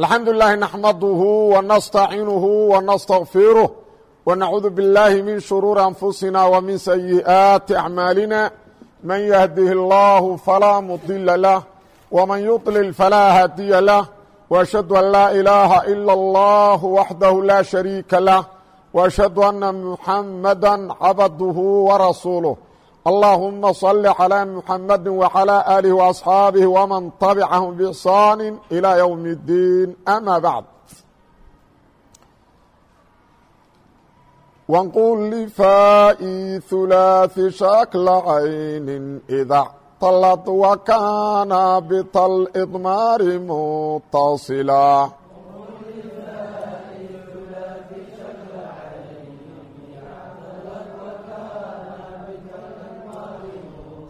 الحمdu للh نحمdه ونsتaعiنه ونsتغفiره ونعuudu باللahi min شhuروuر أنفuسina وmin سيئaaتi أعmاaلina maن يهdih الlه falaa مضiلa لah وmaن يطلل falaa hadiya lah. وأشhهadu أn laa إلaaha إilا الlه وaxdaه laa شharيika lah. وأشhهadu أنa محamada cabdه وrasuuله اللهمa صل على محمد وعلى آله وأصحاaبه ومن تبعهم بإحsان إلى يوم الدين أmا بعد وانقل لفاء ثلاث شكل عين إذا اعتلت وكان بطل إضمار متصلا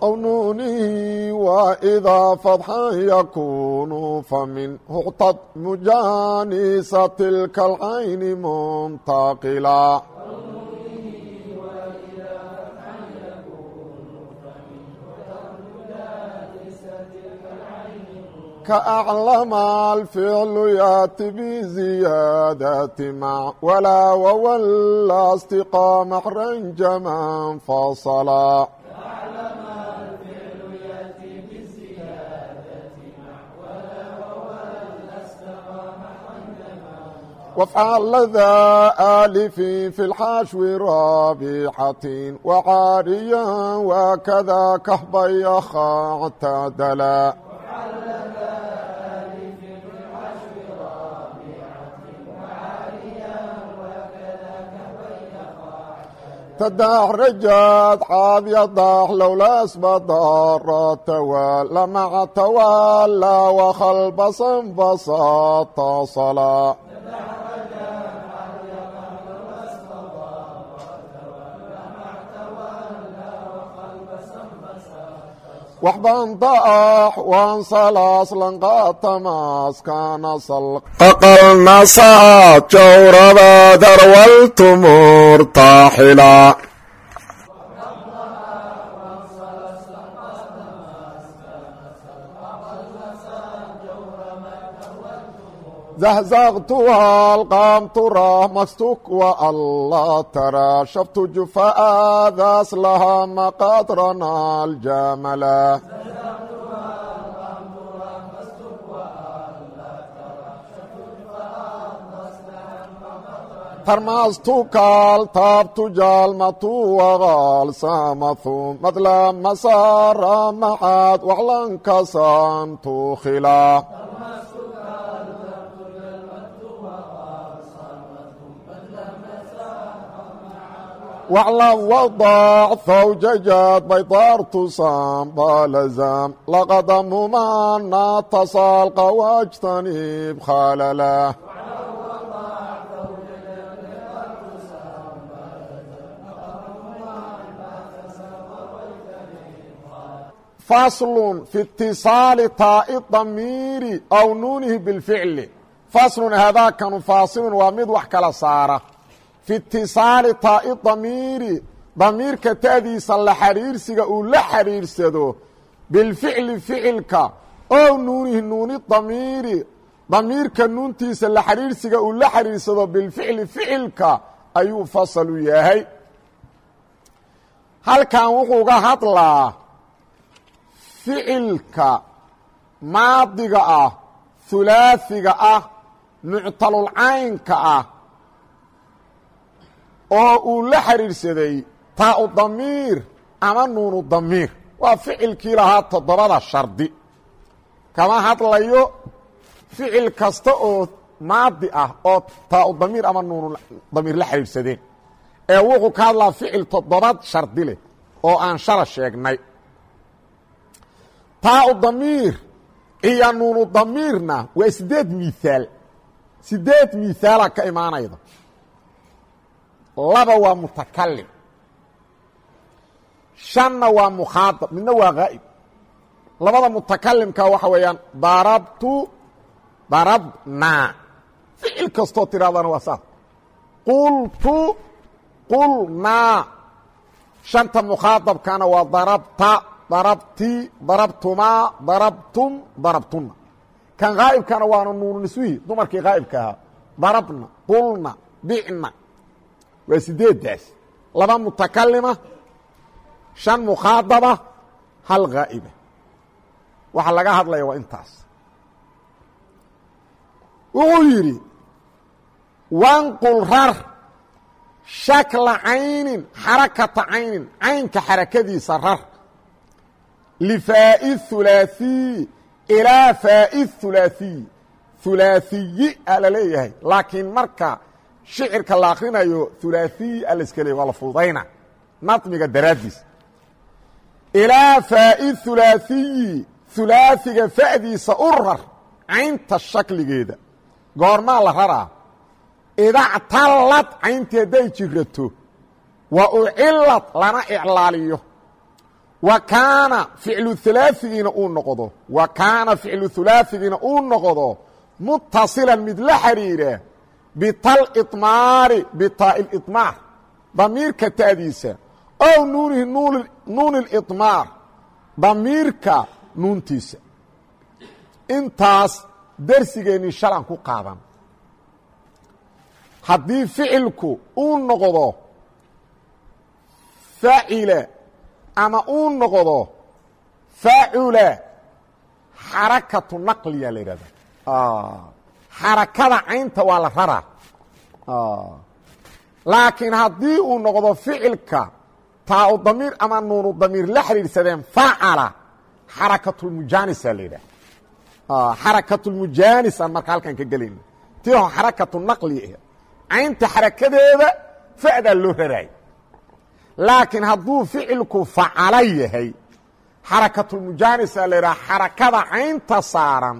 أو نونه وإذا فضحا يكون فمنه اعتد مجانيس تلك العين منتقلا كأعلم الفعل يأتي بزيادة مع ولا وولا استقام رنجما فصلا وافعل ذا آلف في الحشو رابحة وعاريا وكذا كهبي اعتدلا تدحرجت xاadyضح لولا اسبdار توالى مع توالى wax bandaax waan salaaslan qaatamaas kaana salq. Qaqalnasaa jowraba darwaltumuur taaxila زهزغتها القمت رحمستك والله ترى شفت جفاء ذاس لها مقدرنا الجملا ترمستك التابت جالمة وغال سامثو مثل مسار محات وعلن كسنت خلا واعلم وضع ثوججات بيطارت صنبالزام لقدم من اتصال واجتنب خالله فصل في اتصال طاء الضمير أو نونه بالفعل فصل هذا كان فاصل ومid wax kala saara fi itisaali taa'i damiiri. Damiirka ta'diisa la xariirsiga uu la xariirsado bilficli ficilka. Oo nuunihi nuuni damiiri. Damiirka nuuntiisa la xariirsiga uu la xariirsado bilficli ficilka ayuu fasal u yahay. Halkan wuxuu ga hadlaa ficilka maadiga ah hulaafiga ah muctalulcaynka ah oo uu la xiriirsaday taa-u damiir ama nuunu damiir. Waa ficilkii lahaa toddobada shardi. Kama hadlayo ficil kasta oo maadi ah oo taa-u damiir ama nuunu damiir la xiriirsadeen. Ee wuxuu ka hadlaa ficil toddobad shardi leh oo aan shala sheegnay. Taa-u damiir iyo nuunu damiirna waa sideed miaal sideed miaala ka imaanayda laba waa mutakalim shanna waa mukhaadab midna waa gaa'ib labada mutakalimka waxa weeyaan darabtu darabnaa ficil kastoo tirahdana waa saas qultu qulnaa shanta mukhaadabkana waa darabta darabti darabtumaa darabtum darabtuna kan haa'ibkana waana nuunu dumarkii haa'ibka ahaa. Darabna qulna bicna waa sideeddaas laba mutakalima shan mukhaadaba hal haa'iba waxa laga hadlaya waa intaas wuxuu yidhi wanqul rar shakla caynin xarakata caynin caynka xarakadiisa rar lifaa'i hulaaثiy ilaa faa'i hulaaثiy hulaaثiyi a la leeyahay laakiin marka shicirka la akrinayo hulaaثiy a la iska leeyay waa la fududayna nadmiga daraaddiis ilaa faa'i hulaaثiyi hulaaثiga fa'diisa u rar caynta shakligeeda goormaa la raraa idactallad cayntii hadday jirato wa ucilad lana iclaaliyo wa kaana ficlu hulaaثigiina uu noqdo wa kaana ficlu hulaaثigiina uu noqdo mutasilan mid la xidhiira bitalmaari bitaailmaar damiirka ta'diisa ow nuunihi nuuni اliطmaar damiirka nuuntiisa intaas dersigeenni shalan ku qaadan haddii ficilku uu noqdo faacila ama uu noqdo faacula xarakatu naqliya la yidhahda xarakada caynta waa la raraa. Laakiin haddii uu noqdo ficilka taa u damiir ama nuunu damiir la xidhiidhsadeen facala xarakatulmujaanisa la yidhaha xarakatulmujaanis aan marka halkan ka gelayna tii ho xarakatu naqli ah caynta xarakadeeda fa'daa loo raraay laakiin hadduu ficilku facala yahay xarakatulmujaanisa la yidhaha xarakada caynta saaran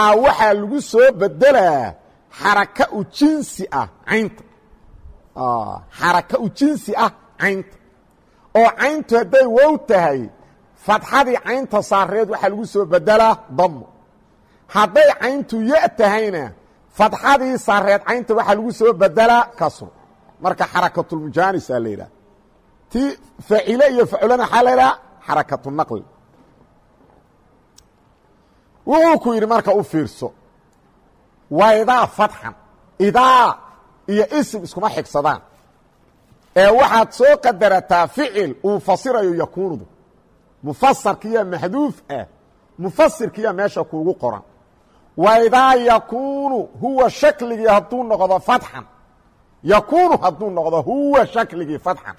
aa waxaa lagu soo bedelaa xaraka u jinsi ah caynta. Xaraka u jinsi ah caynta. Oo cayntu hadday wow tahay fadxadii caynta saareed waxaa lagu soo bedelaa damo hadday cayntu ya tahayna fadxadii saareed caynta waxaa lagu soo bedelaa kasro marka xarakatulmujaanisa la yidhaha. Ti facile iyo faculana waxaa la yidhaha? Xarakatu naqli wuxuu ku yidhi marka u fiirso waa idaa fatxan idaa iyo isim iskuma xigsadaan. Ee waxaad soo qadarataa ficil uu fasirayo yakuunudu. Mufasarkiyaa maxduuf ah mufasirkiyaa meesha kuugu qoran. Wa idaa yakuunu huwa shakligii hadduu noqdo fatxan. Yakuunu hadduu noqdo huwa shakligii fatxan.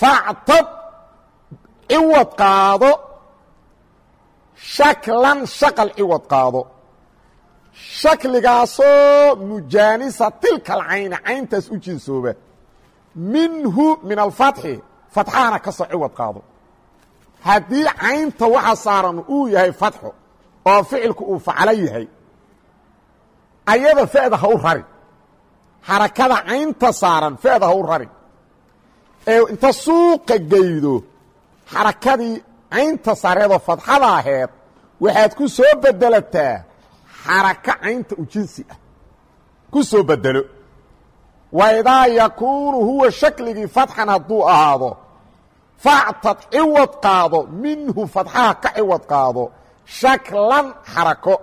Factab ciwad qaado shaklan shaqal ciwad qaado. Shakligaasoo mujaanisa tilka alcayni cayntaas u jinsooba minhu min alfatxi fatxahana ka soo ciwad qaado. Haddii caynta waxa saaran uu yahay fatxo oo ficilku uu facalo yahay ayada fa'da ha u rari xarakada caynta saaran fa'da ha u rari ee inta suuqa geydo xarakadii caynta saareedoo fadxada aheed waxaad ku soo bedelataa xaraka caynta u jinsi ah. Ku soo bedelo. Wa idaa yakuunu huwa shakligii fatxan hadduu ahaado factad ciwad qaado minhu fadxaha ka ciwad qaado shaklan xarako.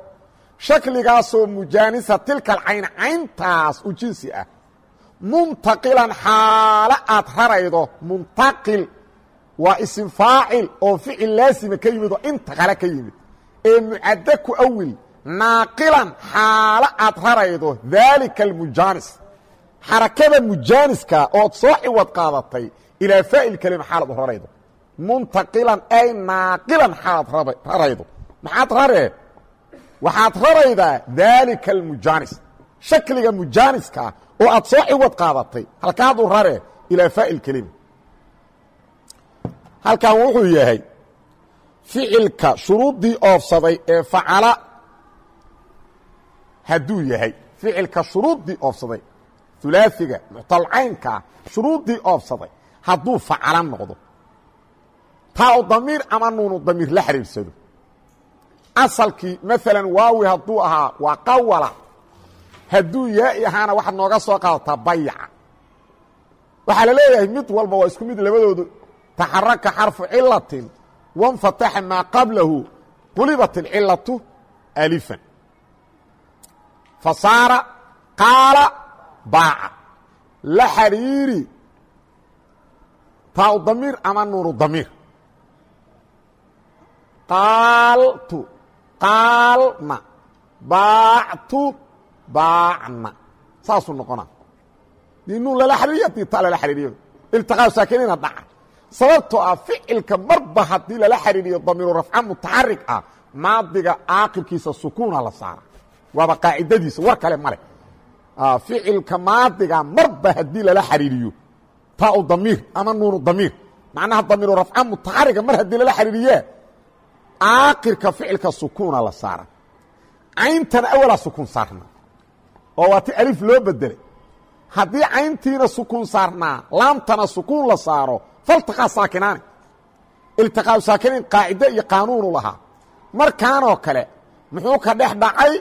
Shakligaasoo mujaanisa tilka alcayn cayntaas u jinsi ah. Muntaqilan xaalo aad raraydo muntaqil waa isim faacil oo ficil laasima ka yimid oo inta kale ka yimid. Ee mucaddo ku awil naaqilan xaalo aad raraydo daalika almujaanis. Xarakada mujaaniska ood soo ciwad qaadatay ilaa faa'il kelima xaalaad u raraydo. Muntaqilan ay naaqilan xaalaad raraydo. Maxaad raree? Waxaad raraydaa daalika almujaanis. Shakliga mujaaniska oo aad soo ciwad qaadatay. Halkaad u raree ilaa faa'il kelima halkan wuxuu yahay ficilka shuruuddii oofsaday ee facala. Hadduu yahay ficilka shuruuddii oofsaday ulaaiga muctalcaynkaa shuruuddii oofsaday hadduu facala noqdo taa u damiir ama nuunu damiir la xiriirsado. Asalkii maalan waawi hadduu ahaa waa qawala hadduu yaai ahaana waxaad nooga soo qaadataa bayaca. Waxaa la leeyahay mid walba waa isku mid labadoodu taxaraka xarfu cilatin wanfataxa maa qablahu qulibat اlcilatu alifan fa saara qaala baaca la xariiri taa u damiir ama nuunu damiir qaaltu qaalna baactu baacna saasuu noqona dii nuun lala xariiriyo dii ta lala xariiriyo iltiqaa saakinina dhaca sababtoo ah ficilka marba haddii lala xariiriyo damiiru rafca mutaxarig ah maadiga aakirkiisa sukuuna la saara. Waaba qaacidadiisa war kale male ficilka maadiga marba haddii lala xariiriyo taa u damiir ama nuunu damiir. Macnaha damiiru rafca mutaxariga mar haddii lala xariiriye aakirka ficilka sukuuna la saara. Cayntana awalaa sukuun saarna oo waa ti alif loo bedelay haddii cayntiina sukuun saarnaa laamtana sukuun la saaro faltiqaa saakinaani iltiqaau saakiniin qaacide iyo qaanuunu lahaa. Markaanoo kale muxuu ka dhex dhacay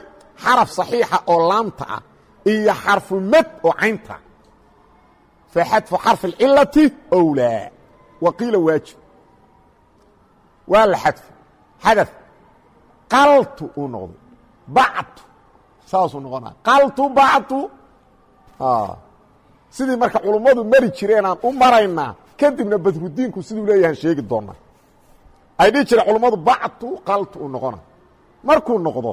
xaraf saxiixa oo laamta ah iyo xarfu mad oo caynta fa xadfu xarfi اlcilati owlaa wa qiila waajib. Waa la xadfo xadaf. Qaltu uu noqdo bactu. Saasuu noqonaa. Qaltu bactu. Sidii marka culummadu mari jireenaan u maraynaa kadibna badrudiinku siduu leeyahan sheegi doonaa. Ay dhihi jireen culummadu bactu qaltu uu noqona. Markuu noqdo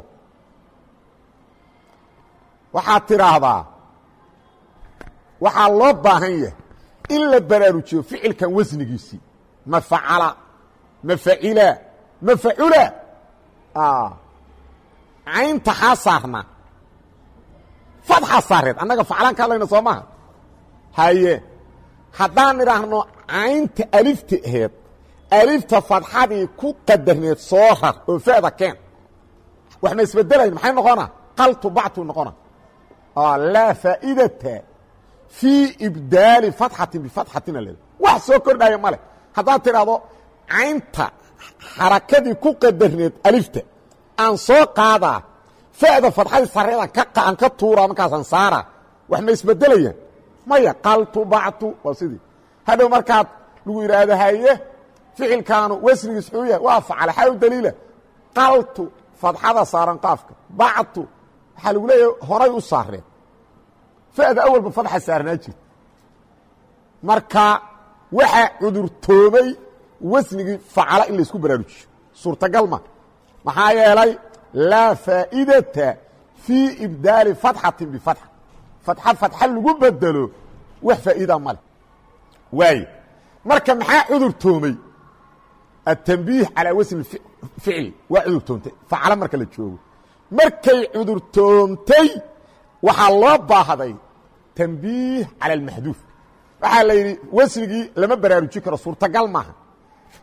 waxaad tidhaahdaa waxaa loo baahan yahay in la baraarujiyo ficilkan wasnigiisii ma facala ma facila ma facula. Caynta xaa saarna. Fadxaa saareed annaga faclaan ka hadlayna soo maha haye haddaan idhaahno caynta alifta aheed alifta fadxadii ku qadarneed soo rar oo fa'da keen. Wax ma isbedelayn maxay noqona? Qaltu bactu noqona. Laa faa'idata fii ibdaali fatxatin bifatxatina leeda wax soo kordhaya ma leh. Haddaad tidhaahdo caynta xarakadii ku qadarneed alifta aan soo qaadaa fa'da fadxadii sareedaan aan ka tuuraa markaasaan saara wax ma isbedelayaan maya qaltu bactu waa sidii hadhow markaad lagu yidhaahdo haye ficilkaanu wasnigiis xuu yahay waa facala xaa u daliila qaltu fadxada saaran qaafka bactu waxaa lagu leeyahay horay u saareen fa'da awalba fadxa saarnaa jirta marka waxaa cudurtoomay wasnigii facala in laysku baraarujiyo suurtagal ma maxaa yeelay laa faa'idata fii ibdaali fatxatin bifatxa fatxa fatxa lagu bedelo wax faa'iida male waaye marka maxaa cudurtoomay aلتنبيه calىa wasn ficl waa cudurtoontay facalo marka la joogo markay cudurtoontay waxaa loo baahday تنبيه calى الmaxduuf waxaa la yidhi wasnigii lama baraarujin karo suurtagal maaha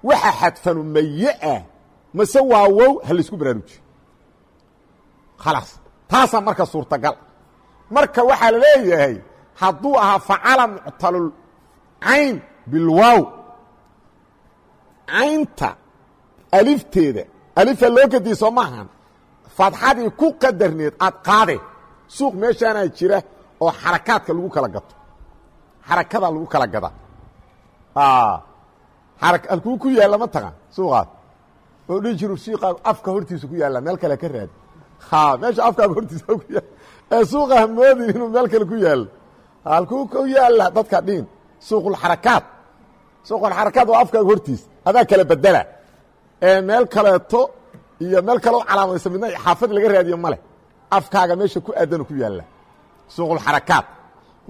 waxa xadfanu maye ah mase waa wow ha laysku baraarujiyo khalaas taasaa marka suurtagal marka waxaa la leeyahay hadduu ahaa facala muctalul cayn bilwaaw. Caynta alifteeda alifa loo gediye soo maahan fadxadii ku qadarneed aad qaade. Suuq meeshaanaa jira oo xarakaadka lagu kala gato. Xarakada lagu kala gada. Halkuu ku yaalla ma taqaan suuqaas oo dhihi jiru shiiqaagu afka hortiisa ku yaalla meel kale ka raadi meesha afkaaga hortiisa ku yaal ee suuqa hamoodin inuu meel kale ku yaallo halkuu ku yaalla dadka dhiin suuqulxarakaat suuqulxarakaat waa afkaaga hortiisa. Adaa kala bedela ee meel kaleeto iyo meel kale u calaamaysa midna xaafad laga raadiyo male afkaaga meesha ku aadana ku yaalla. Suuqulxarakaat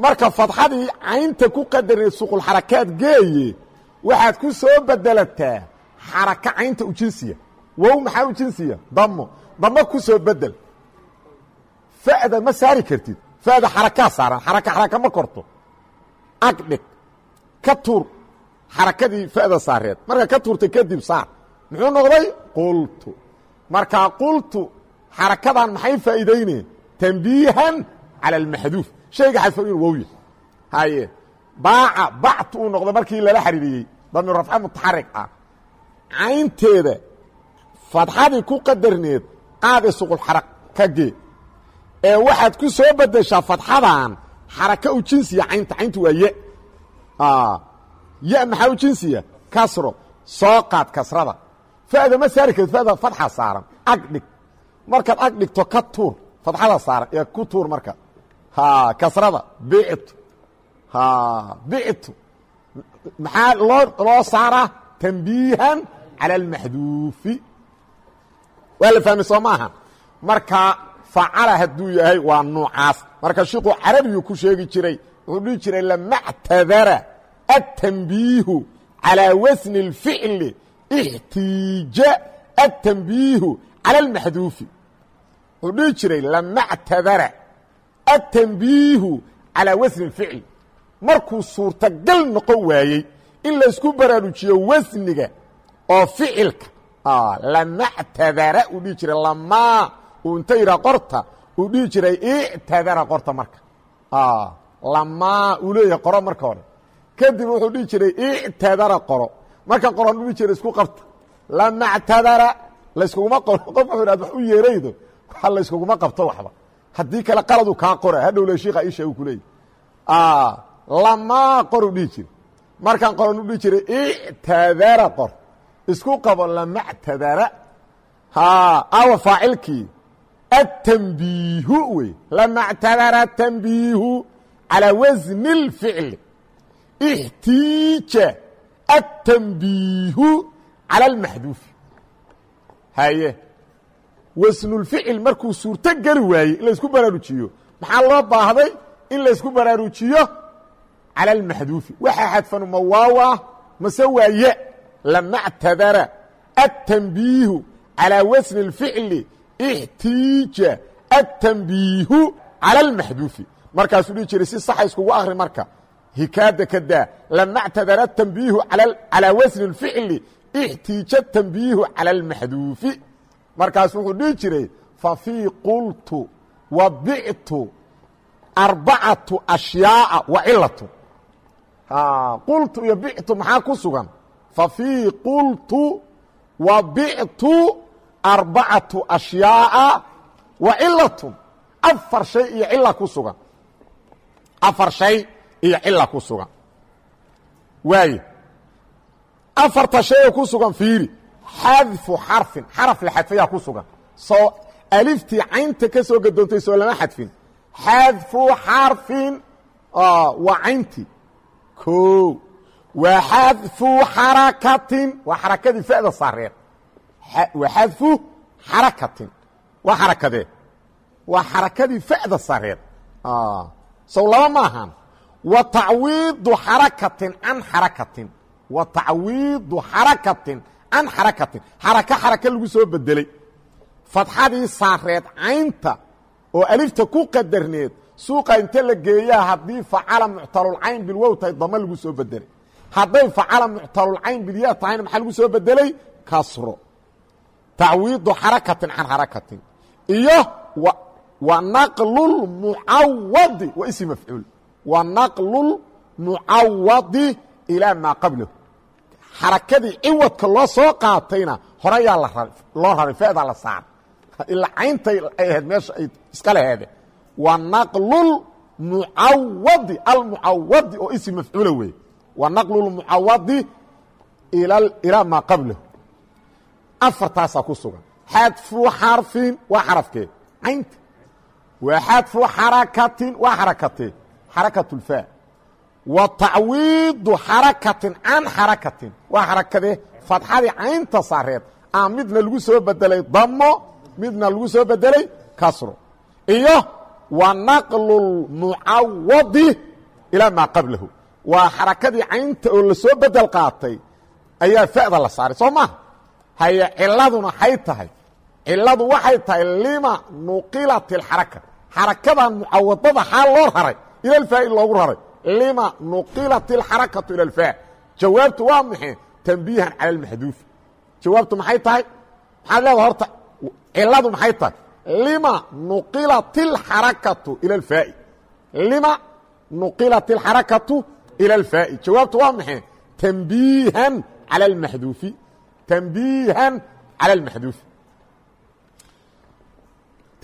marka fadxadii caynta ku qadarneed suuqulxarakaat geeye waxaad ku soo bedelataa xaraka caynta u jinsiya. Wow maxaa u jinsiya? Damo damo ku soo bedel fa'da ma saari kartid. Fa'da xarakaa saaran. Xaraka xaraka ma korto. Agdhig ka tuur xarakadii fa'da saareed. Marka ka tuurtay kadib saar. Muxuu noqday? Qultu. Markaa qultu xarakadan maxay faa'iidayneen tanbiihan cala almaxduuf shayga xadfan inu haye baaca bactu uu noqday markii lala xariiriyey damiir rafca mutaxarig ah. Caynteeda fadxadii ku qadarneed qaade suqulxaraq ka gee. Ee waxaad ku soo bedeshaa fadxadan xaraka u jinsiya caynta. Cayntu waa ye ya maxaa u jinsiya kasro soo qaad kasrada fa'da ma saari kartid fa'da fadxa saaran ag dhig markaad ag dhigto ka tuur fadxada saaran ee ku tuur marka kasrada bictu bictu maxaa loo loo saaraa tanbiihan cala almaxduufi waa la fahmay soo maaha marka facala hadduu yahay waa nuucaas marka shiku carabiyu ku sheegi jiray wuxuu dhihi jiray lama ctadara aلtanbiihu calىa wasni اlficli اxtiija aلtanbiihu calى اlmaxduufi wuxuu dhihi jiray lama ctadara aلtanbiihu calىa wasni اlficli markuu suurtagal noqon waayey in laysku baraarujiyo wasniga oo ficilka lama ctadara uu dhihi jiray lamaa uu inta yidhaa qorta uu dhihi jiray ictadara qorta marka lamaa uu leeyahay qoro marka hore. Kadib wuxuu dhihi jiray ictadara qoro. Marka qoron dhihi jiray isku qabta lama ctadara layskuguma qoro. Qof wuxuu ihahd wax u yeeraydo. Waa layskuguma qabto waxba. Haddii kale qaladu kaa qora. Hadhow le shiikha isha uu ku leeyahy lamaa qoru dhihi jiray. Markaan qoron u dhihi jiray ictadara qor. Isku qabo lama ctadara awa faacilkii. Atambiihu wey. Lama ctadara tambiihu calىa wasni الficli اxtiija التنbiihu calى الmaxduufi haye wasnulficil markuu suurto geli waayey in laysku baraarujiyo maxaa loo baahday in laysku baraarujiyo calى الmaxduufi waxaa xadfanu ma waawa mase waaye lama اctadara التنbiihu calىa wasni الficli اxtiija التنbiihu calى الmaxduufi markaasuu dhihi jiray si saxa iskugu akri marka hikaada ka daa lama اctadara التنbiihu calىa wasni الficli اxtiija التنbiihu calى الmaxduufi markaasu wuxuu dhihi jiray fafii qultu wa bictu arbacatu أشhyaaءa wa cilatu qultu iyo bictu maxaa ku sugan fafii qultu wa bictu arbacatu ashyaaءa wa cilatun afar shay iyo cila ku sugan afar shay iyo cila ku sugan. Waaye afarta shay oo ku sugan fiiri. Xadfu xarfin. Xaraf la xadfayaa ku sugan. Soo aliftii caynta ka soo gadoontay soo lama xadfin. Xadfu xarfin. Waa cayntii o wa xadfu xarakatin. Waa xarakadii fa'da saareed wa xadfu xarakatin. Waa xarakadee. Waa xarakadii fa'da sareed sow laba ma ahan. Wa tacwiidu xarakatin can xarakatin. Wa tacwiidu xarakatin can xarakatin. Xaraka xaraka lagu soo bedelay. Fadxadii saareed caynta oo alifta ku qadarneed suuqa inta la geeyaa haddii facala muctalulcayn bilwow tahay dama lagu soo bedelay. Hadday facala muctalulcayn bilya tahayna maxaa lagu soo bedelay? Kasro. Tacwiidu xarakatin can xarakatin. Iyo wa naqlulmucawadi waa isi mafcuul wa naqlulmucawadi ilaa maa qablahu xarakadii ciwadka loo soo qaatayna horeyaa loo raray feedaa la saar. Ilaa cayntay ay ahayd meesha ay iska laheede wa naqlulmucawadi almucawadi oo isi mafcuula weeye wa naqlulmucawadi ilaa maa qablahu afartaasaa ku sugan. Xadfu xarfin waa xarafkee caynta wa xadfu xarakatin waa xarakatee xarakatulfa wa tacwiidu xarakatin can xarakatin waa xarakadee fadxadii caynta saareed aa midna lagu soo bedelay damo midna lagu soo bedelay kasro iyo wa naqlulmucawadi ilaa maa qablahu waa xarakadii caynta oo la soo bedel qaatay ciladu waxay tahay lima nuqilat اxaraka xarakadan mucawadada xaa loo raray ila lfaai loogu raray lima nuqilat اlxarakatu ila اlfaa jawaabtu waa maxe tanbiihan cala اlmaxduufi jawaabtu maxay tahay maxaad leedaha horta ciladu maxay tahay lima nuqilat اlxarakatu ila اlfaai lima nuqilat اlxarakatu ila اlfaai jawaabtu waa maxe tanbiihan calى اlmaxduufi تنبيها على المحdوف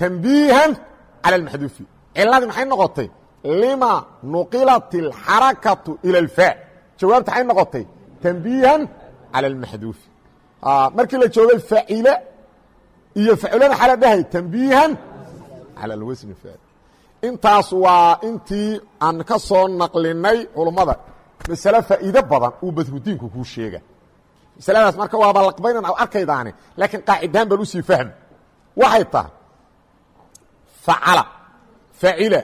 تنبيها على المحdوف ciladii maxay noqotay لma نقلت الحaركaة إلى الفاء jawaabta ay noqotay تنبيها على المحdوف markii la joogay فاعل iyo faclana xala dhahay tambiihan cala alwasni faacil intaas waa intii aan ka soo naqlinay culummada masale faa'iido badan uu badrudiinku kuu sheega masaladaas marka waaba laqbaynan a arkaydaani laakiin qaacidaan baan usii fahmi waxay tahay facala facila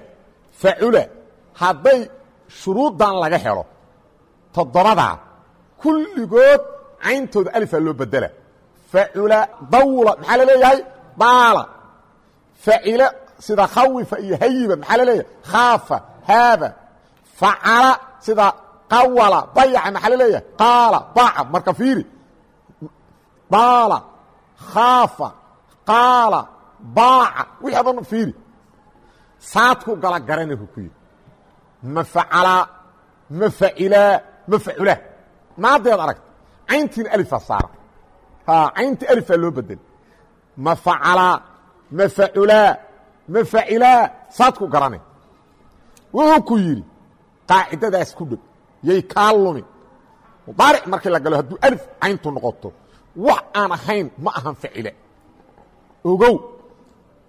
facula hadday shuruuddan laga helo toddobadaa kulligood cayntooda alifaa loo bedela. Facula dawla maxaa la leeyahay? Sida khawifa iyo hayiba maxaa la leeyahay? Haaba. Facala sida qawala dayaca maxaa la leeyahay? Marka fiiri. Daala khaafa qaala baaca wixii adan fiiri. Saadku gala garanahu ku yidhi ma facalaa ma facilaa ma faculaa maadeed aragta cayntiina alifaa saara. Caynta alifaa loo bedel ma facalaa ma faculaa ma facilaa saadku garanay wuxuu ku yidhi qaacidadaas ku dheg yay kaa lumin mudaaric markii la galo hadduu alif cayntu noqoto wax aan ahayn ma ahan facile. Ogow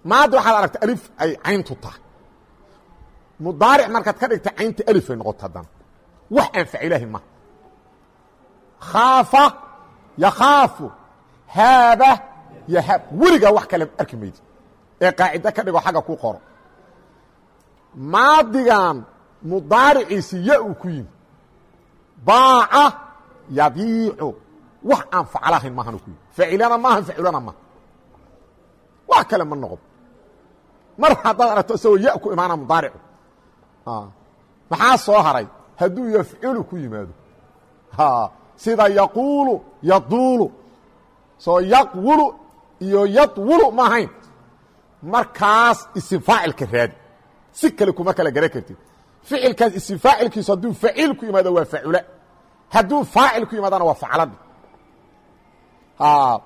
maadda waxaad aragta alif ay cayntu tahay. Mudaaric markaad ka dhigta caynta alifay noqoto haddana wax aan facilahayn maha khaafa yakhaafu haaba yahaab weligaa wax kale arki maydi ee qaacida ka dhigo xagga ku qoro maadigan mudaariciisi ya uu ku yimi. Baaca yabiicu wax aan faclahayn maahan ku yimi. Facilana maahan facilana maaha wax kale ma noqon mar haddaad aragto isagoo ya ku imaana mudaaricu maxaa soo haray? Hadduu yafculu ku yimaado. Sida yaquulu yaduulu. Soo yaqwulu iyo yadwulu ma ahayn. Markaas isim faacilka raadi. Si kale kuma kala garan kartid. Ficilkaas isim faacilkiisu hadduu faciil ku yimaado waa facula hadduu faacil ku yimaadana waa facladi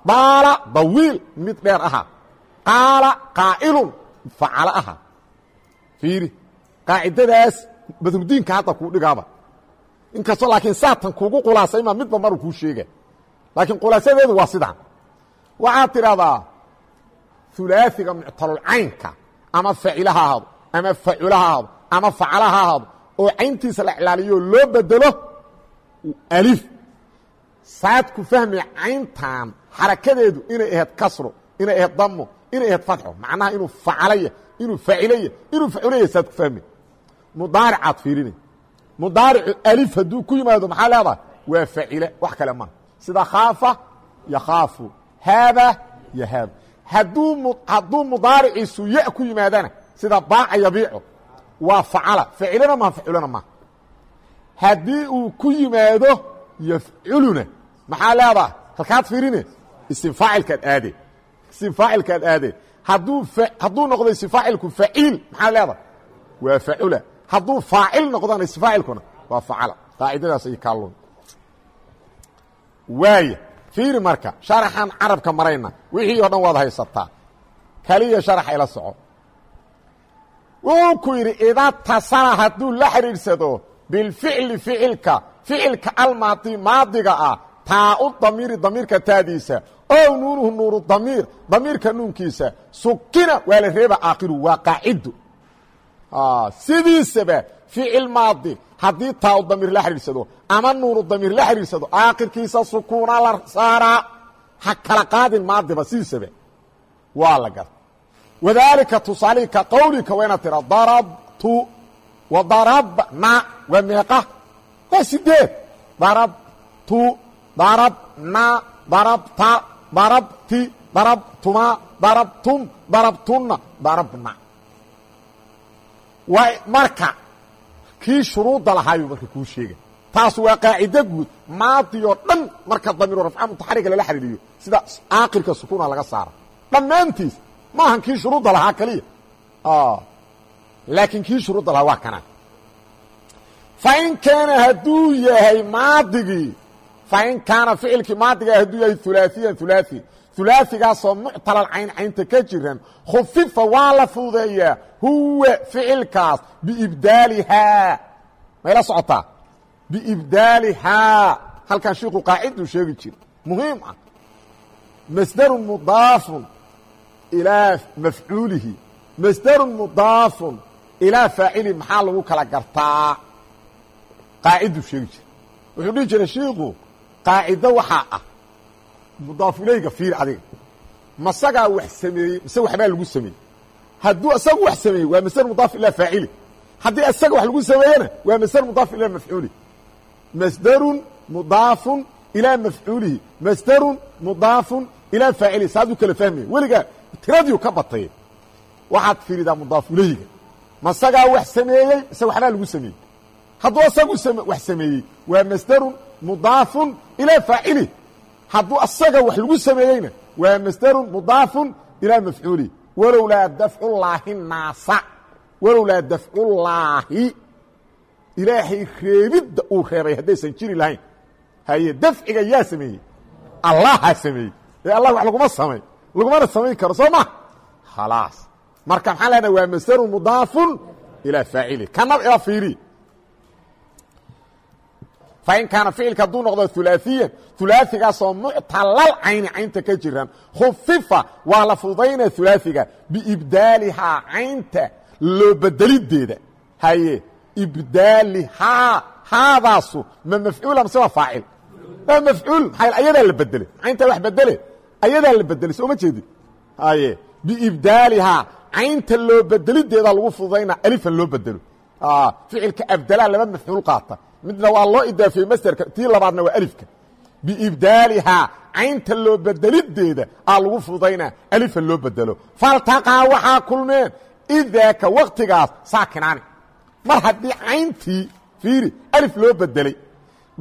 daala dawiil mid dheer ahaa. Qaala qaa'ilun facalo ahaa fiiri qaacidadaas badrudiinka hadda kuu dhigaaba. Inkastoo laakiin saatan kuugu khulaasayma midba maruu kuu sheega laakiin khulaasadeedu waa sidaan. Waxaad tidhahdaa ulaaiga muctalulcaynka ama facila ha ahaado ama facula ha ahaado ama facala ha ahaado oo cayntiisa la iclaaliyo loo bedelo alif. Saad ku fahmaya cayntan xarakadeedu inay ahayd kasro inay ahayd damo inay ahayd fatxo macnaha inuu facalaya inuu facilaya inuu facilaya saad ku fahmay mudaaricaad fiirinay mudaaricu alif hadduu ku yimaado maxaa leedahay? Waa facile wax kale maha sida khaafa yakhaafu. Haaba yahaab hadduu hadduu mudaariciisu ya ku yimaadana sida baaca yabiico waa facala. Facilana maha facilana maha haddii uu ku yimaado yafculuna maxaa leedahay? Halkaad fiirine isim faacilkaad aade isim faacilkaad aade hadduu hadduu noqdo isim faacilku faciil maxaa leedahay? Waa facula hadduu faacil noqdana isim faacilkuna waa facala qaacidadaas ay kaalun waaya fiiri marka sharaxan carabka marayna wixii oo dhan waad haysataa. Kaliya sharax ila soco. Wuxuu ku yidhi ida tasala hadduu la xidhiidhsado bilficli ficilka ficilka almaadi maadiga ah taa u damiiri damiirka taadiisa ow nuunuhu nuuru damiir. Damiirka nuunkiisa. Sukina waa la reeba aakhiru waa qaacido sidiisaba ficil maadi. Haddii taa u damiir la xidhiidsado ama nuuru damiir la xidhiidsado aakhirkiisa sukuuna la saaraa. Ha kala qaadin maadiba sidiisaba waa la garta wadaalika tusaalihii ka qowlika waa inaad tira darabtu wa darabna. Waa meeqa. Waa sideed darabtu darabna darabta darabti darabtuma darabtum darabtunna darabna waa marka kii shuruudda lahaayuu marka kuu sheega taas waa qaacido guud. Maadioo dhan marka damiiru rafca mutaxariga lala xariiriyo sida aakirka sukuuna laga saara dhammaantiis maahan kii shuruudda lahaa keliya laakiin kii shuruudda lahaa waa kana fain kaana hadduu yahay maadigii fain kaana ficilkii maadiga hadduu yahay ulaaiyan ulaai ulaaigaasoo muctalal cayn caynta ka jiran khufifa waa la fududeeyaa huwa ficilkaas biibdaalihaa mayla socotaa? Biibdaalihaa halkan shiiku qaaciduu sheegi jira muhiim ah. Masdarun mudaafun ilaa mafcuulihi. Masdarun mudaafun ilaa faacili maxaa lagu kala gartaa? Qaaciduu sheegi jira wuxuu dhihi jiray shiiku qaacido waxaa ah mudaafulayga fiir adiga. Masagaa wax sameeyey mise waxbaa lagu sameeyey? Hadduu isagu wax sameeyey waa masdar mudaaf ilaa faacili. Haddii isaga wax lagu sameeyena waa masdar mudaaf ilaa mafcuuli. Masdarun mudaafun ilaa mafcuulihi. Masdarun mudaafun ilaa faacilihi. Saasuu kala fahmaya weligaa tiradiiu ka batay waxaad fiiridaa mudaafulayga masagaa wax sameeyey mise waxbaa lagu sameeyey? Hadduu isagu wax sameeyey waa masdarun mudaafun ilaa faacili hadduu asaga wax lagu sameeyeyna waa masdarun mudaafun ilaa mafcuulihi walowlaa dafcullaahi naasa. Walowlaa dafcullaahi ilaahay reebidda uu reebay haddaysan jiri lahayn. Haye dafciga yaa sameeyey. Allahaa sameeyey. Ee allah wax laguma samay. Lagumana samayn karo soo ma? Khalaas. Marka maxaan lehnaha waa masdarun mudaafun ilaa faacili kana ila fiiri fain kaana ficilka hadduu noqdo ulaaiyan ulaaigaasoo muctalal cayni caynta ka jiran khufifa waa la fudaynaya ulaaiga biibdaalihaa caynta loo bedelideeda haye ibdaalihaa haadaasu ma mafcuula mase waa faacil waa mafcuul maxaa ayadaa la bedeley cayntaa wax bedele ayadaa la bedelay soo ma jeedin haye biibdaalihaa caynta loo bedelideeda lagu fududayna alifan loo bedelo ficilka abdalaa laba mafcuul qaata midna waa loo idaafiyey masderka tii labaadna waa alifka. Biibdaalihaa caynta loo bedelideeda aa lagu fudaynaa alifan loo bedelo. Faltaqaa waxaa kulmeen idaaka waktigaas saakinaani. Mar haddii cayntii fiiri alif loo bedelay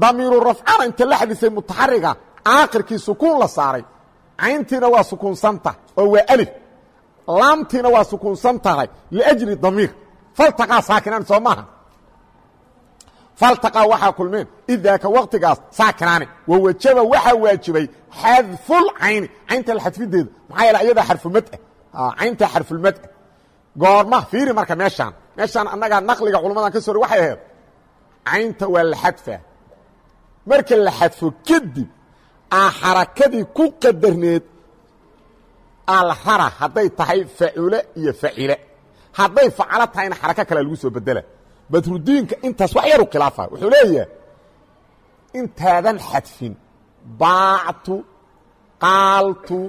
damiiru rafcana inta la xadisay mutaxariga aakhirkii sukuun la saaray. Cayntiina waa sukuunsan oo waa alif. Laamtiina waa sukuunsan tahay liajli damiir. Faltaqaa saakinaani soo maaha faltaqaa waxaa kulmeen idaaka waktigaas saakinaani. Wawajaba waxaa waajibay xadful cayni caynta la xadfideeda maxaa yeele ayadaa xarfulmad ah cayntaa xarfulmad ah goorma fiiri marka meeshaan meeshaan annagaa naqliga culummadan ka soo waxay ahayd caynta waa la xadfaa marka la xadfo kadib aa xarakadii ku qadarneed rara hadday tahay facule iyo facile. Hadday facalo tahayna xarako kale lagu soo bedela badrudiinka intaas wax yaru khilaafa. Wuxuu leeyahay intaadan xadfin baactu qaaltu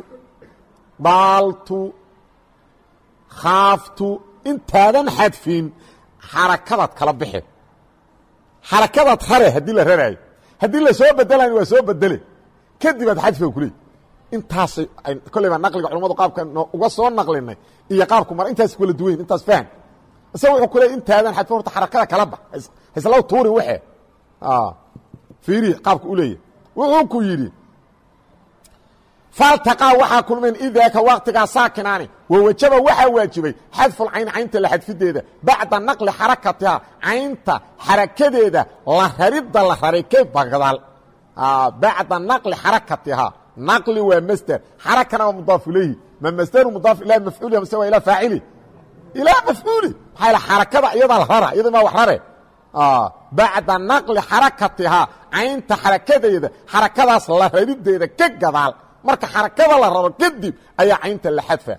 daaltu khaaftu intaadan xadfin xarakadaad kala bixe xarakadaad rare haddii la raraayo. Haddii la bedelayn waa soo bedele kadibaad xadfiga kuley intaas kolleyba naqliga culamadu qaabka uga soo naqlinay iyo qaabku mar intaas kala duwayn intaas fahm isaga wuxuu ku leey intaadan xadfin horta xarakada kala bax haslaw tuuri waxe. Fiiri qaabka u leeyahy wuxuu ku yidhi faltaqaa waxaa kulmeen idaaka waktigaa saakinaani wawajaba waxaa waajibay xadfulcayn caynta la xadfideeda bacda naqli xarakatiha caynta xarakadeeda la raridda la raray ka bagdal bacda naqli xarakatihaa. Naqli waa masder xarakana waa mudaaf ilayhi. Ma masderu mudaaf ilaa mafcuuliha mase waa ilaa faacili ilaa mafcuuli maxaa xarakada iyadaa la rara iyada maa wax rare bacda naqli xarakatihaa caynta xarakadeeda xarakadaas la rarideeda ka gadaal marka xarakada la raro kadib ayaa caynta la xadfa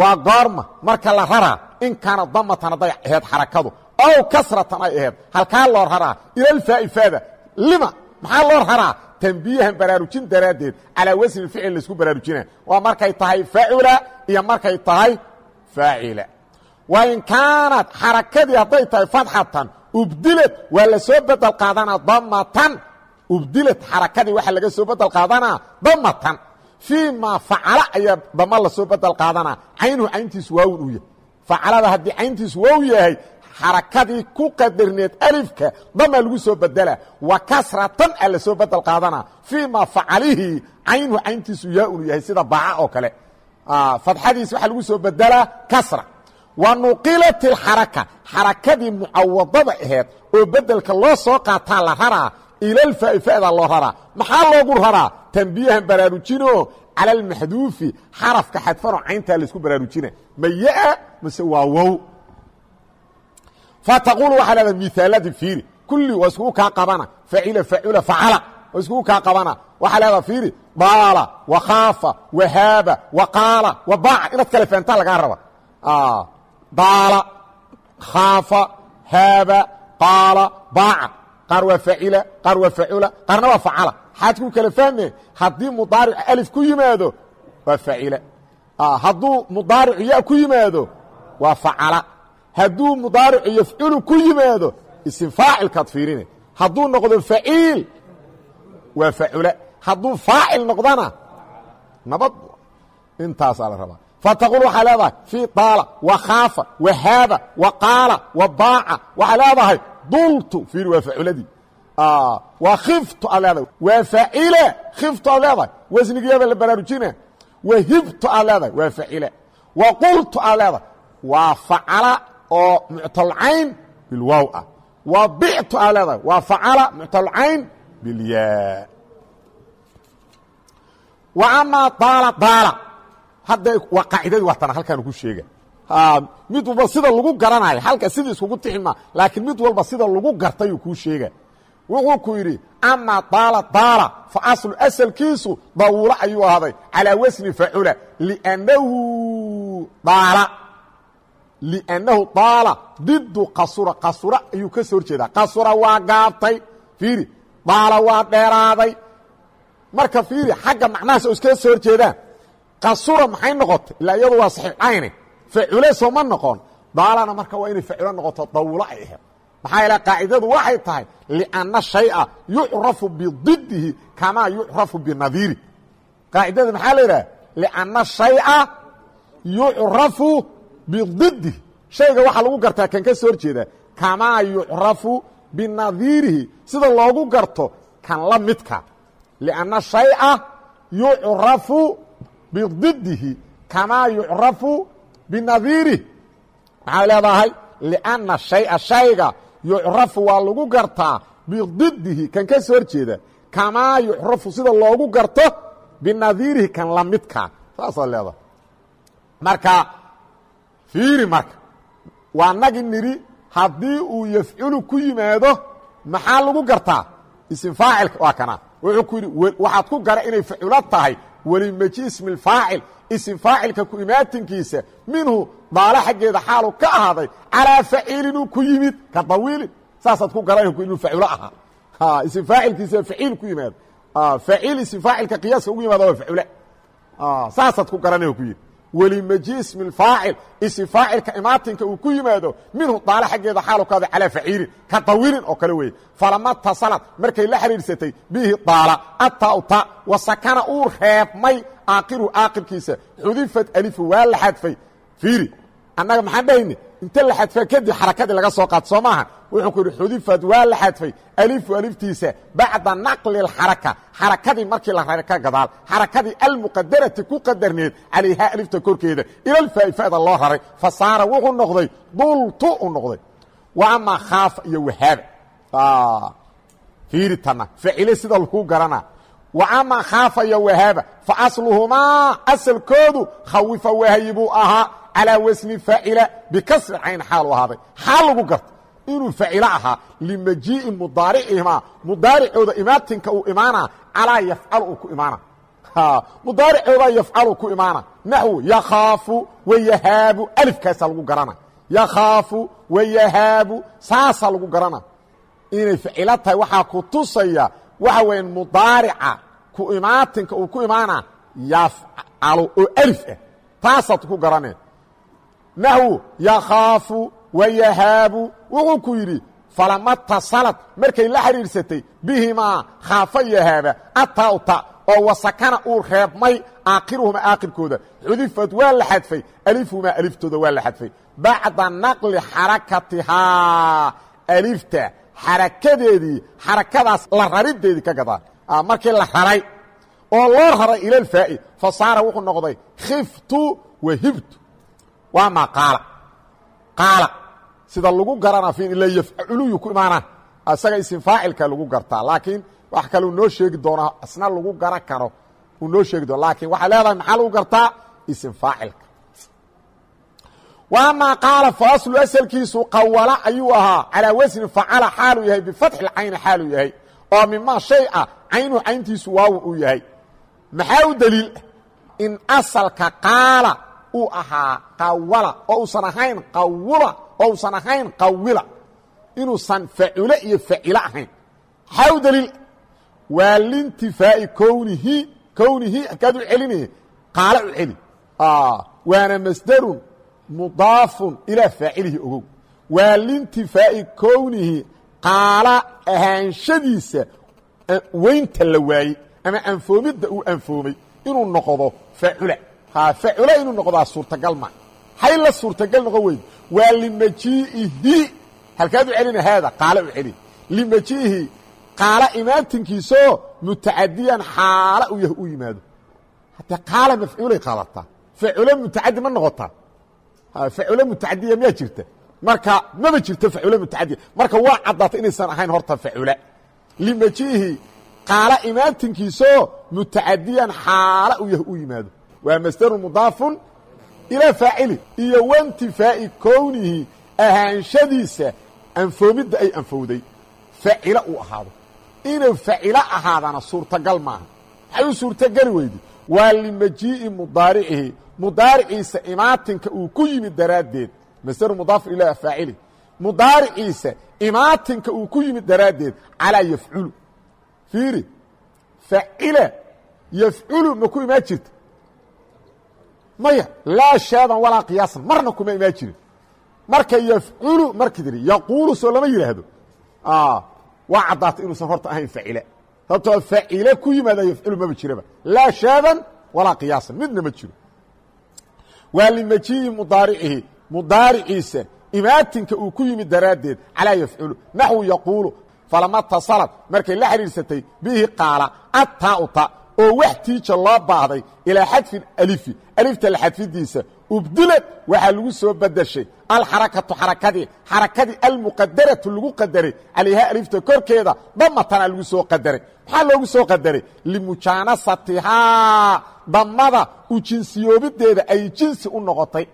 waa goorma marka la raraa in kaana damatan hadday ahayd xarakadu ow kasratan ay ahayd halkaa loo raraa ilalfaa'ifaada lima maxaa loo raraa tambiihan baraarujin daraaddeed calaa wasni ficil la isku baraarujina waa markay tahay facula iyo markay tahay faacila wa in kaanat xarakadii hadday tahay fadxatan ubdilad waa la soo bedel qaadanaa damatan ubdilad xarakadii waxaa laga soo bedel qaadanaa damatan fii maa facala ayaa dama la soo bedel qaadanaa caynuhu cayntiisu waawin uu yahay. Facalada haddii cayntiisu wow yahay xarakadii ku qadarneed alifka damaa lagu soo bedela. Wa kasratan a la soo bedel qaadanaa fii maa facalihii caynuhu cayntiisu yaa-unu yahay sida baaca oo kale. Fadxadiis waxaa lagu soo bedelaa kasra wa nuqilat اlxaraka xarakadii mucawadada aheed oo bedelka loo soo qaataa la raraa ilalfaa'ifa'da loo raraa. Maxaa loogu raraa? Tambiihan baraarujinoo cala almaxduufi xarafka xadfanoo cayntaa la isku baraarujina. Mayaa mase waa wow. Fataqulu waxaa leedaha miaaladi fiiri kulli waa iskugu kaa qabana. Facila facula facala waa iskugu kaa qabana. Waxaa leedaha fiiri daala wakaafa wahaaba waqaala wabaaca inaad kale fahantaa lagaa raba daala khaafa haaba qaala baaca qaar waa facila qaar waa facula qaarna waa facala xaad ku kala fahme haddii mudaaric alif ku yimaado waa facila hadduu mudaaricu ya ku yimaado waa facala hadduu mudaaricu yafculu ku yimaado isim faacilkaad fiirine. Hadduu noqdo faciil waa facula hadduu faacil noqdana nabad. Intaasaa la rabaa fataqul waxaa leedahay fii daala wakaafa wahaaba waqaala wabaaca waxaa leedahay dultu fiir waa faculadii waa khiftu aad leedahay waa facile khiftu aad leedahay wasnigiyaaba la baraarujina wahibtu aad leedahay waa facile wa qultu aad leedahay waa facala oo muctalcayn bilwaaw ah wa bictu aad leedahay waa facala muctalcayn bilyaa wa amaa daala daala hadda waa qaacidadii waa tana halkaanu ku sheega. Mid walba sida lagu garanayo halka sidii iskugu tixima laakiin mid walba sida lagu gartayuu kuu sheega. Wuxuu ku yidhi amaa daala daala fa aslu asalkiisu dawulo ayuu ahaaday. Calaa wasni facula lnnahu daala. Liannahu daala didu qasura qasura ayuu ka soo horjeedaa. Qasura waa gaabtay. Fiiri daala waa dheeraaday. Marka fiiri xagga macnahaas oo iskaga soo horjeedaan qasura maxay noqotay? Ilaa iyadu waa saxiixayne facule sooma noqon. Daalana marka waa inay faculo noqoto dawulo ay ahayd. Maxaa yeele qaacidadu waxay tahay lianna shaya yucrafu bididihi kamaa yucrafu binadiiri qaacidada maxaa la yidhaha lianna shaya yucrafu bididihi shayga waxaa lagu gartaa kan ka soo horjeeda kamaa yucrafu binadiirihi sida loogu garto kan la midka. Lianna shaya yucrafu bididihi kamaa yucrafu binadiirih maxaa leedahay lianna shaya shayga yucrafu waa lagu gartaa bididihi kan ka soo horjeeda kamaa yucrafu sida loogu garto binadiirihi kan la midka saasaa leedahay marka fiiri marka waa nagi nidhi haddii uu yafculu ku yimaado maxaa lagu gartaa isim faacilka waa kana wuxuu ku yidhi waxaad ku gara inay faculo tahay welimaji ismi اfaacil isim faacilka ku imaatinkiisa minhu daalo xaggeeda xaalu ka ahaaday calىa faciilinuu ku yimid ka dawiilin saasaad ku garan inuu faculo ahaa. Isim faacilkiisa faciil ku yimaado faciil isim faacilka qiyaaska ugu yimaada waa facule saasaad ku garanay ku yidhi welimaji ismi اfaacil isim faacilka imaatinka uu ku yimaado minhu daalo xaggeeda xaalu ka ahaaday calىa faciilin ka dawiilin oo kale weeye. Falama tasalad markay la xidhiirsatay bihi daala atauta wasakana uu reebmay aakiru aakirkiisa. Xudifat alifu waa la xadfay. Fiiri annaga maxaan dhahayne inta la xadfa kadib xarakadii laga soo qaad soo maaha wuxuu ku yidhi xudifat waa la xadfay. Alifu aliftiisa bacda naqli اxaraka xarakadii markii la raray ka gadaal xarakadii almuqadarati ku qadarneed calayhaa alifta korkeeda ilalfaa'ifada loo raray fa saara wuxuu noqday dultu u noqday. Wa amaa khaafa iyo wahaaba fiiri tana facile sida lagu garana. Wa amaa khaafa iyo wahaaba fa asluhumaa asalkoodu khawifa wahyi buu ahaa calaa wasni faacila bikasri cayn xaalu ahaaday. Xaal lagu garta inuu facilo ahaa limajii'i mudaaricihimaa mudaaricooda imaatinka uu imaana calaa yafcal uu ku imaana. Mudaaricoodaa yafcalu ku imaana. Naxwu yakhaafu wayahaabu alifkaasaa lagu garana. Yakhaafu wayahaabu saasaa lagu garana. Inay facilo tahay waxaa ku tusaya waxa weya mudaarica ku imaatinka uu ku imaana yafcalu oo alif ah. Taasaad ku garaneen naxwu yakhaafu wayahaabu wuxuu ku yidhi falama tasalad markay la xidhiirsatay bihimaa khaafa yahaaba atauta oo wasakana uu reebmay aakhiruhuma aakhirkooda. Xudifad waa la xadfay alifumaa aliftooda waa la xadfay. Bacda naqli xarakatihaa alifta xarakadeedii xarakadaas la rarideedii ka gadaa. Markii la raray oo loo raray ilalfaa'i fa saara wuxuu noqday khiftu wahibtu waa ma qaala? Qaala. Sida lagu garana in ila yafculuyu ku imaanaa asaga isin faacilka lagu gartaa. Laakiin wax kale uu noo sheegi doonaa isna lagu gara karo uu noo sheegi doona lakiin waxay leedahay maxaa lagu gartaa? Isin faacilka wa amaa qaala fa aslu asalkiisu qawala ayuu ahaa. Calaa wasni facala xaaluu yahay bifatxi lcayni xaaluu yahay. Oo mimaa shay ah caynuhu cayntiisu waawu uu yahay. Maxaa u deliil in asalka qaala uu ahaa qawala oo uusan ahayn qawula oo uusan ahayn qawila. Inuusan facule iyo facilo ahayn. U daliil waa lintifaa'i kownihi kownihi halkaad u celinaya qaala u celi waana masderun mudaafun ilaa faacilihi ogow. Waa lintifaa'i kownihi qaala ahaanshadiisa weynta la waayey ama anfoomidda uu anfoomay inuu noqdo facula facula inuu noqdaa suurtagal ma. Hay la suurtagal noqon weyd waa limajii'ihi halkaad u celina haada qaala u celi limajiihi qaala imaatinkiisoo mutacadiyan xaala u yah u yimaado. Haddee qaala mafcuulay qaadataa faculo mutacadi ma noqotaa. Faculo mutacadiya miyaa jirta? Marka maba jirto faculo mutacadiya marka waa caddaatay inaysan ahayn horta facula limajiihi qaala imaatinkiisoo mutacadiyan xaala u yah u yimaado waa masdarun mudaafun ilaa faacili iyo waintifaa'i kownihi ahaanshadiisa anfoomidda ay anfowday. Facilo uu ahaado. Inuu facilo ahaadana suurtagal maaha. Maxay u suurtogeli weydi. Waa limajii'i mudaaricihi mudaariciisa imaatinka uu ku yimid daraaddeed. Masdaru mudaafun ilaa faacili mudaariciisa imaatinka uu ku yimid daraaddeed. Calaa yafculu fiiri facila yafculu ma ku imaan maya laa shaadan walaa qiyaasan. Marna kuma imaan jirin marka yafculu marka tiri yaquulu soo lama yidhaahdo waa caddaatay inuusan horta ahayn facila sababtoo facile ku yimaada yafculu maba jiraba. Laa shaadan walaa qiyaasan. Midna ma jiro. Waa limajii'i mudaaricihi mudaariciisa imaatinka uu ku yimid daraaddeed calaa yafculu naxwu yaquulu falama tasalad markay la xidhiirsatay bihi qaala attaau ta oo wax tiija loo baahday ilaa xadfi alifi. Alifta la xadfidiisa ubdilad waxaa lagu soo badashay alxarakatu xarakadii. Xarakadii almuqadaratu lagu qadaray. Calayha alifta korkeeda damatana lagu soo qadaray. Maxaa loogu soo qadaray? Limujaanasatihaa damada jinsiyoobideeda ay jinsi u noqotay.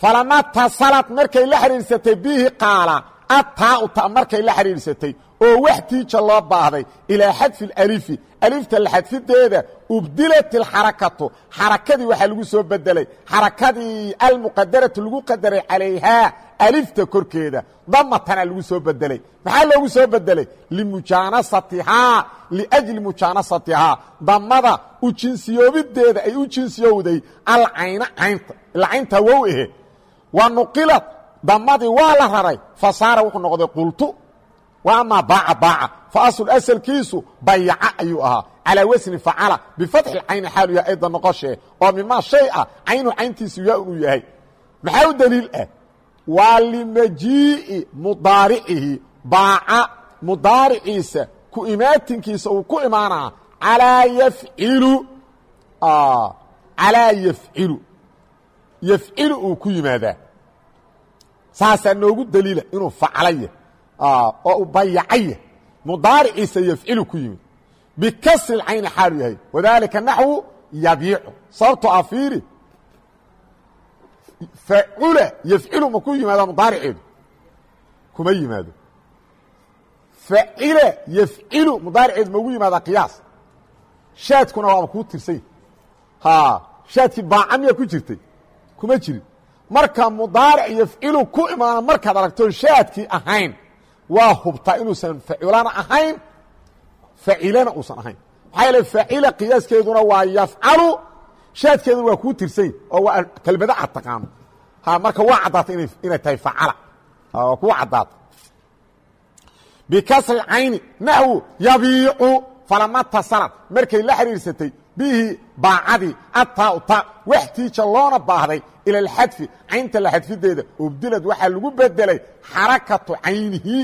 Falama tasalad markay la xidhiirsatay bihi qaala attaau ta markay la xidhiirsatay oo wax tiija loo baahday ilaa xadfi alifi alifta la xadfideeda ubdilat ilxarakatu xarakadii waxaa lagu soo bedelay xarakadii almuqadaratu lagu qadaray calayhaa alifta korkeeda. Damatana lagu soo bedelay maxaa loogu soo bedelay limujaanasatihaa liajli mujaanasatihaa. Damada u jinsiyoobideeda ay u jinsiyowday alcayna caynta ila wow ehe. Wa nuqilad damadii waa la raray. Fasaara wuxuu noqday qultu wa amaa baaca baaca fa asl asalkiisu bayaca ayuu ahaa calaa wasni facala bifatxi cayni xaalu yahay ayda noqoshee oo mimaa shay ah caynu cayntiisu yaa uu yahay maxaa u daliil ah waa limajii'i mudaaricihi baaca mudaariciisa ku imaatinkiisa uu ku imaanaa alaa yafcilu calaa yafcilu yafcilu uu ku yimaadaa saasaa noogu daliila inuu faclaya oo u bayacaya mudaariciisa yafcilu ku yimid bikasri cayni xaalu yahay wadaalika naxwu yabiicu sababtoo a fiiri facula yafcilu ma ku yimaada mudaariceedu kuma yimaado facila yafcilu mudaariceedu maugu yimaada qiyaas shaadkuna waaba kuu tirsany shaadkii baaca miyaa ku jirtay kuma jirin marka mudaaric yafcilu ku imaana markaad aragto shaadkii ahayn waa hubtaa inuusan facilana ahayn facilana uusan ahayn. Maxaa yeele facila qiyaaskeeduna waa yafcalu shaadkeeduna waa kuu tirsany oo waa kelmado aad taqaano. Ha marka waa caddaatay ina inay tahay facala. Waa kuu caddaata bikasri cayni naxwu yabiicu falama tasalad markay la xidhiirsatay bihi baacadii ataa ta wax tiija loona baahday ila alxadfi. Caynta la xadfideeda ubdilad waxaa lagu bedelay xarakatu caynihi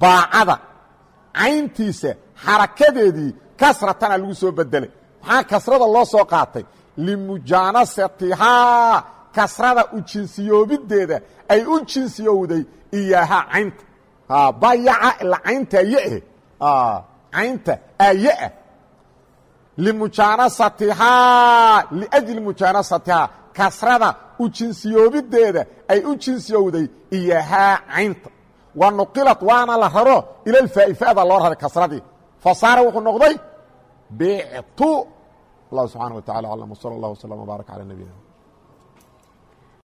baacada cayntiisa xarakadeedii kasratana lagu soo bedelay maxaa kasrada loo soo qaatay? Limujaanasatihaa kasrada u jinsiyoobideeda ay u jinsiyowday iyahaa caynta. Bayaca ila caynta ayeeh caynta ayeah limujaanasatihaa liajli mujaanasatihaa kasrada u jinsiyoobideeda ay u jinsiyowday iyahaa caynta wa nuqilat waana la raro ila lfaa'i fa'da loo raray kasradii. Fasaara wuxuu noqday bictu allah subxaana wa tacala aclam wsala allah wslam wbaarak calى nabiyina